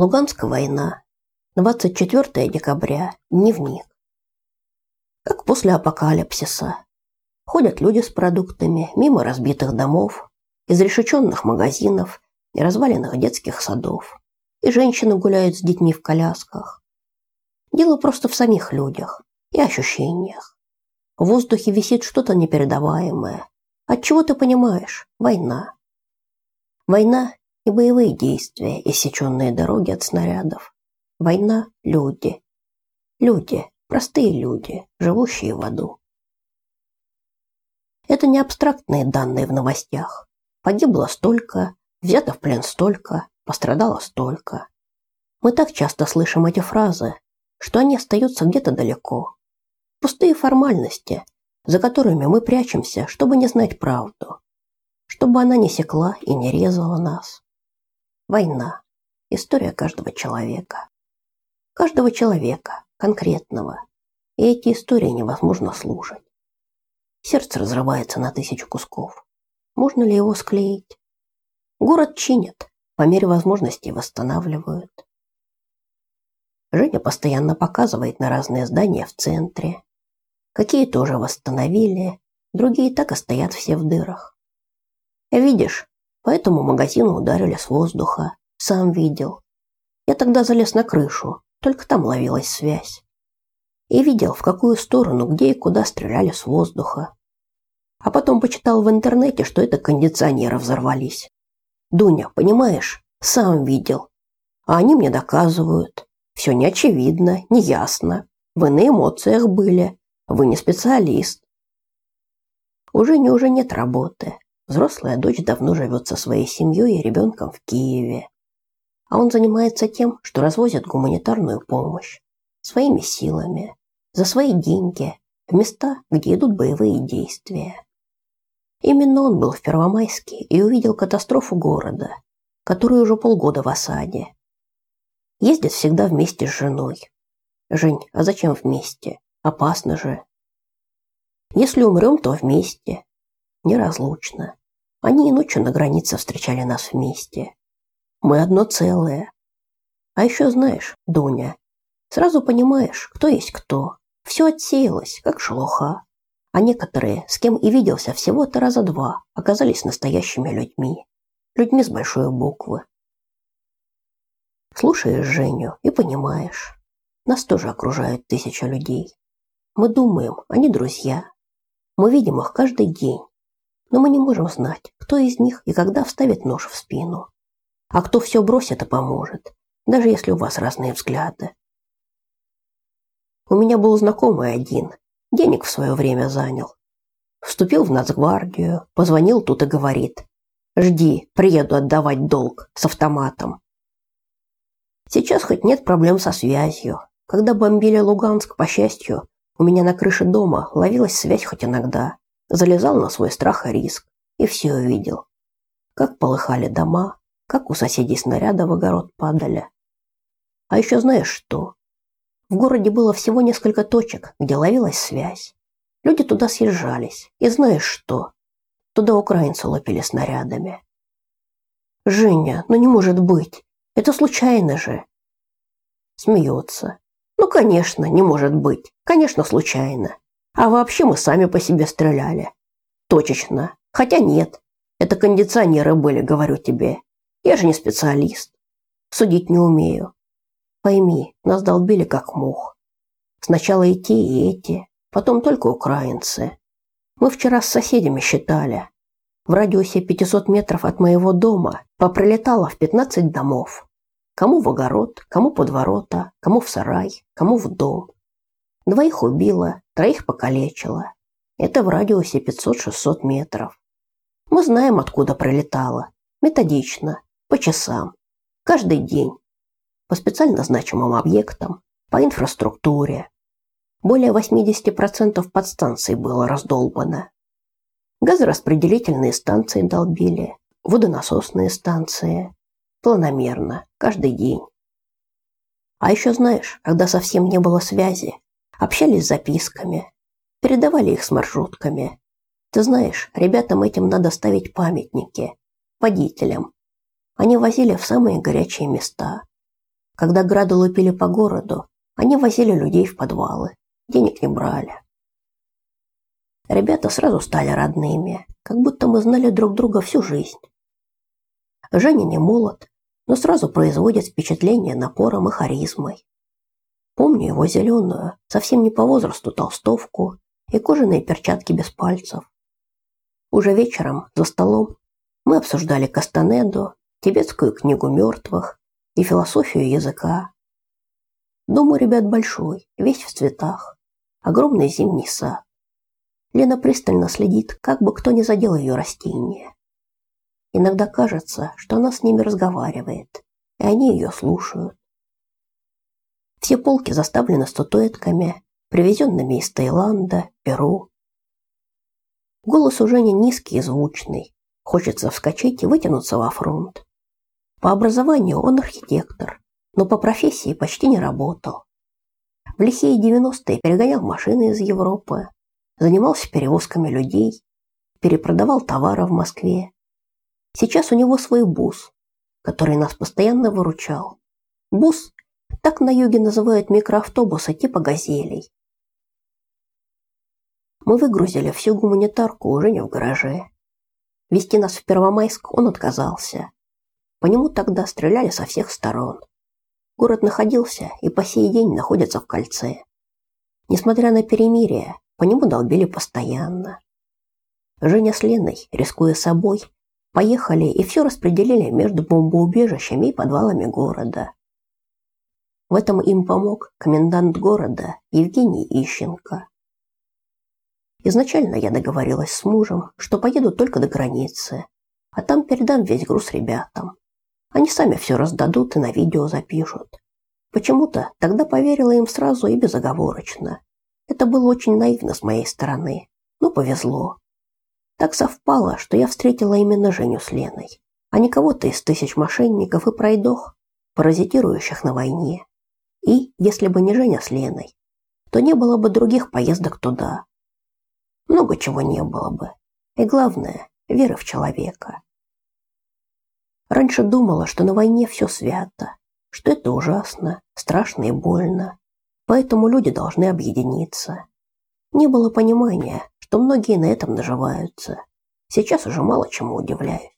Луганская война. 24 декабря. Дневник. Как после апокалипсиса. Ходят люди с продуктами мимо разбитых домов, изрешеченных магазинов и разваленных детских садов. И женщины гуляют с детьми в колясках. Дело просто в самих людях и ощущениях. В воздухе висит что-то непередаваемое. От чего ты понимаешь? Война. Война и боевые действия, иссеченные дороги от снарядов. Война – люди. Люди, простые люди, живущие в аду. Это не абстрактные данные в новостях. Погибло столько, взято в плен столько, пострадало столько. Мы так часто слышим эти фразы, что они остаются где-то далеко. Пустые формальности, за которыми мы прячемся, чтобы не знать правду, чтобы она не секла и не резала нас. Война. История каждого человека. Каждого человека, конкретного. И эти истории невозможно слушать. Сердце разрывается на тысячу кусков. Можно ли его склеить? Город чинят, по мере возможности восстанавливают. Женя постоянно показывает на разные здания в центре. Какие тоже восстановили, другие так и стоят все в дырах. Видишь, по этому магазину ударили с воздуха. Сам видел. Я тогда залез на крышу, только там ловилась связь. И видел, в какую сторону, где и куда стреляли с воздуха. А потом почитал в интернете, что это кондиционеры взорвались. Дуня, понимаешь, сам видел. А они мне доказывают. Все не очевидно, не ясно. Вы на эмоциях были. Вы не специалист. Уже не уже нет работы. Взрослая дочь давно живет со своей семьей и ребенком в Киеве. А он занимается тем, что развозит гуманитарную помощь своими силами, за свои деньги, в места, где идут боевые действия. Именно он был в Первомайске и увидел катастрофу города, который уже полгода в осаде. Ездит всегда вместе с женой. Жень, а зачем вместе? Опасно же. Если умрем, то вместе. Неразлучно. Они и ночью на границе встречали нас вместе. Мы одно целое. А еще знаешь, Дуня, сразу понимаешь, кто есть кто. Все отсеялось, как шелуха. А некоторые, с кем и виделся всего-то раза два, оказались настоящими людьми. Людьми с большой буквы. Слушаешь Женю и понимаешь. Нас тоже окружают тысяча людей. Мы думаем, они друзья. Мы видим их каждый день но мы не можем знать, кто из них и когда вставит нож в спину. А кто все бросит и поможет, даже если у вас разные взгляды. У меня был знакомый один, денег в свое время занял. Вступил в Нацгвардию, позвонил тут и говорит, «Жди, приеду отдавать долг с автоматом». Сейчас хоть нет проблем со связью. Когда бомбили Луганск, по счастью, у меня на крыше дома ловилась связь хоть иногда залезал на свой страх и риск и все увидел. Как полыхали дома, как у соседей снаряды в огород падали. А еще знаешь что? В городе было всего несколько точек, где ловилась связь. Люди туда съезжались. И знаешь что? Туда украинцы лопили снарядами. Женя, ну не может быть. Это случайно же. Смеется. Ну, конечно, не может быть. Конечно, случайно. А вообще мы сами по себе стреляли. Точечно. Хотя нет. Это кондиционеры были, говорю тебе. Я же не специалист. Судить не умею. Пойми, нас долбили как мух. Сначала и те, и эти, потом только украинцы. Мы вчера с соседями считали. В радиусе 500 метров от моего дома попролетало в 15 домов. Кому в огород, кому под ворота, кому в сарай, кому в дом. Двоих убило, троих покалечило. Это в радиусе 500-600 метров. Мы знаем, откуда пролетало. Методично, по часам, каждый день. По специально значимым объектам, по инфраструктуре. Более 80% подстанций было раздолбано. Газораспределительные станции долбили, водонасосные станции. Планомерно, каждый день. А еще знаешь, когда совсем не было связи, общались записками, передавали их с маршрутками. Ты знаешь, ребятам этим надо ставить памятники, водителям. Они возили в самые горячие места. Когда грады лупили по городу, они возили людей в подвалы, денег не брали. Ребята сразу стали родными, как будто мы знали друг друга всю жизнь. Женя не молод, но сразу производит впечатление напором и харизмой. Помню его зеленую, совсем не по возрасту толстовку и кожаные перчатки без пальцев. Уже вечером за столом мы обсуждали Кастанеду, тибетскую книгу мертвых и философию языка. Дом у ребят большой, весь в цветах, огромный зимний сад. Лена пристально следит, как бы кто ни задел ее растения. Иногда кажется, что она с ними разговаривает, и они ее слушают. Все полки заставлены статуэтками, привезенными из Таиланда, Перу. Голос уже не низкий и звучный. Хочется вскочить и вытянуться во фронт. По образованию он архитектор, но по профессии почти не работал. В лихие 90-е перегонял машины из Европы, занимался перевозками людей, перепродавал товары в Москве. Сейчас у него свой бус, который нас постоянно выручал. Бус так на юге называют микроавтобусы типа газелей. Мы выгрузили всю гуманитарку уже не в гараже. Вести нас в Первомайск он отказался. По нему тогда стреляли со всех сторон. Город находился и по сей день находится в кольце. Несмотря на перемирие, по нему долбили постоянно. Женя с Леной, рискуя собой, поехали и все распределили между бомбоубежищами и подвалами города. В этом им помог комендант города Евгений Ищенко. Изначально я договорилась с мужем, что поеду только до границы, а там передам весь груз ребятам. Они сами все раздадут и на видео запишут. Почему-то тогда поверила им сразу и безоговорочно. Это было очень наивно с моей стороны, но повезло. Так совпало, что я встретила именно Женю с Леной, а не кого-то из тысяч мошенников и пройдох, паразитирующих на войне. И, если бы не Женя с Леной, то не было бы других поездок туда. Много чего не было бы. И главное, веры в человека. Раньше думала, что на войне все свято, что это ужасно, страшно и больно. Поэтому люди должны объединиться. Не было понимания, что многие на этом наживаются. Сейчас уже мало чему удивляюсь.